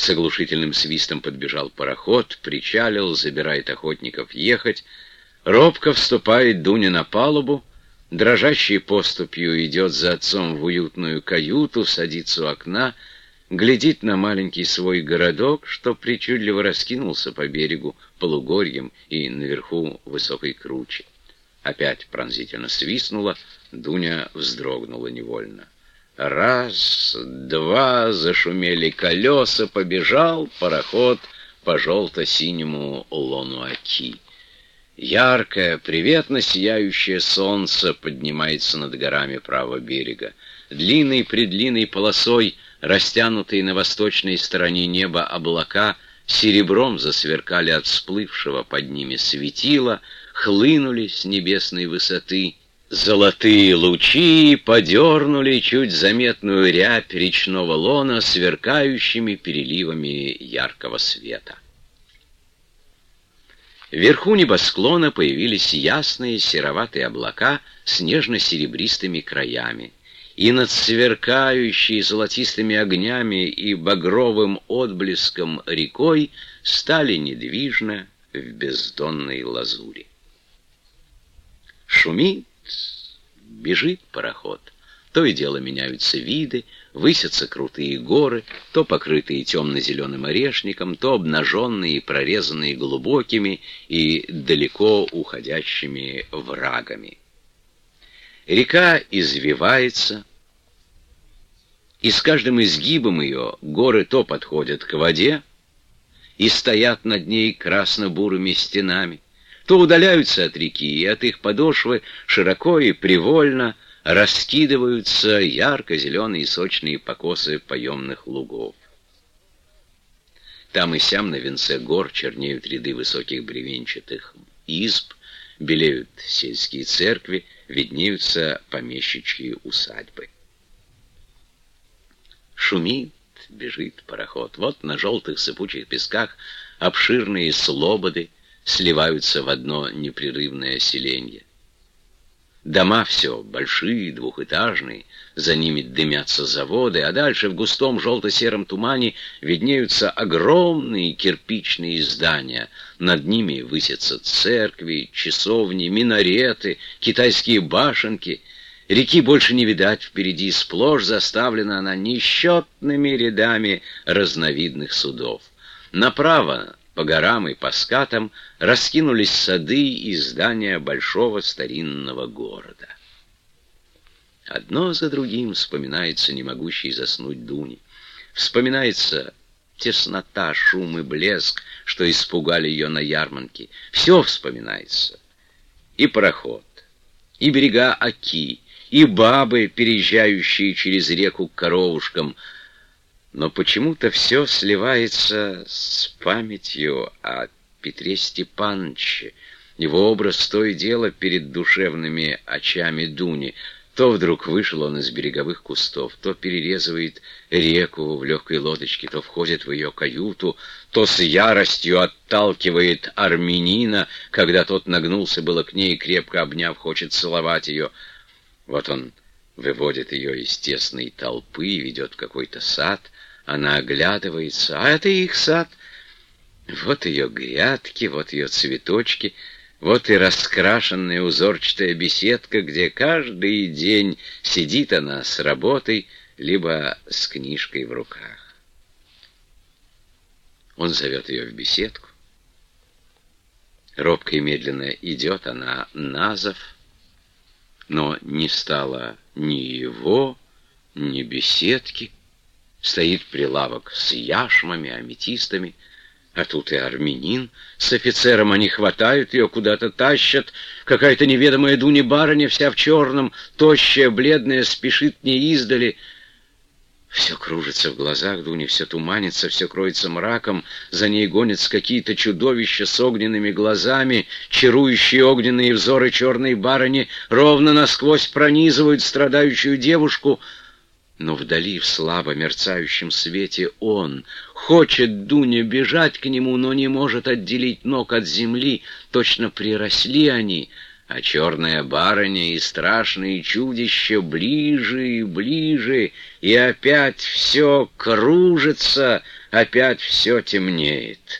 С оглушительным свистом подбежал пароход, причалил, забирает охотников ехать. Робко вступает Дуня на палубу, дрожащей поступью идет за отцом в уютную каюту, садится у окна, глядит на маленький свой городок, что причудливо раскинулся по берегу полугорьем и наверху высокой кручи. Опять пронзительно свистнула, Дуня вздрогнула невольно. Раз, два, зашумели колеса, побежал пароход по желто-синему лону Аки. Яркое, приветно сияющее солнце поднимается над горами правого берега. Длинной-предлинной полосой, растянутые на восточной стороне неба облака, серебром засверкали от всплывшего под ними светила, хлынули с небесной высоты — Золотые лучи подернули чуть заметную рябь речного лона сверкающими переливами яркого света. Вверху небосклона появились ясные сероватые облака с нежно-серебристыми краями, и над сверкающей золотистыми огнями и багровым отблеском рекой стали недвижно в бездонной лазури. Шумит Бежит пароход. То и дело меняются виды, высятся крутые горы, то покрытые темно-зеленым орешником, то обнаженные и прорезанные глубокими и далеко уходящими врагами. Река извивается, и с каждым изгибом ее горы то подходят к воде и стоят над ней красно-бурыми стенами, то удаляются от реки, и от их подошвы широко и привольно раскидываются ярко-зеленые сочные покосы поемных лугов. Там и сям на венце гор чернеют ряды высоких бревенчатых изб, белеют сельские церкви, виднеются помещичьи усадьбы. Шумит, бежит пароход. Вот на желтых сыпучих песках обширные слободы, сливаются в одно непрерывное селенье. Дома все большие, двухэтажные, за ними дымятся заводы, а дальше в густом желто-сером тумане виднеются огромные кирпичные здания. Над ними высятся церкви, часовни, минареты, китайские башенки. Реки больше не видать впереди, сплошь заставлена она несчетными рядами разновидных судов. Направо по горам и по скатам раскинулись сады и здания большого старинного города. Одно за другим вспоминается не могущий заснуть Дуни. Вспоминается теснота, шум и блеск, что испугали ее на ярмарке. Все вспоминается. И пароход, и берега Оки, и бабы, переезжающие через реку к коровушкам — но почему-то все сливается с памятью о Петре Степановиче, его образ то и дело перед душевными очами Дуни. То вдруг вышел он из береговых кустов, то перерезывает реку в легкой лодочке, то входит в ее каюту, то с яростью отталкивает армянина, когда тот нагнулся было к ней, крепко обняв, хочет целовать ее. Вот он выводит ее из тесной толпы и ведет в какой-то сад — она оглядывается, а это их сад. Вот ее грядки, вот ее цветочки, вот и раскрашенная узорчатая беседка, где каждый день сидит она с работой, либо с книжкой в руках. Он зовет ее в беседку. Робко и медленно идет она на зов, но не стало ни его, ни беседки, Стоит прилавок с яшмами, аметистами, а тут и армянин. С офицером они хватают ее, куда-то тащат. Какая-то неведомая Дуня барыня, вся в черном, тощая, бледная, спешит не издали. Все кружится в глазах Дуни, все туманится, все кроется мраком. За ней гонятся какие-то чудовища с огненными глазами, чарующие огненные взоры черной барыни ровно насквозь пронизывают страдающую девушку — но вдали, в слабо мерцающем свете, он хочет Дуня бежать к нему, но не может отделить ног от земли. Точно приросли они, А черная барыня и страшные чудища ближе и ближе, и опять все кружится, опять все темнеет.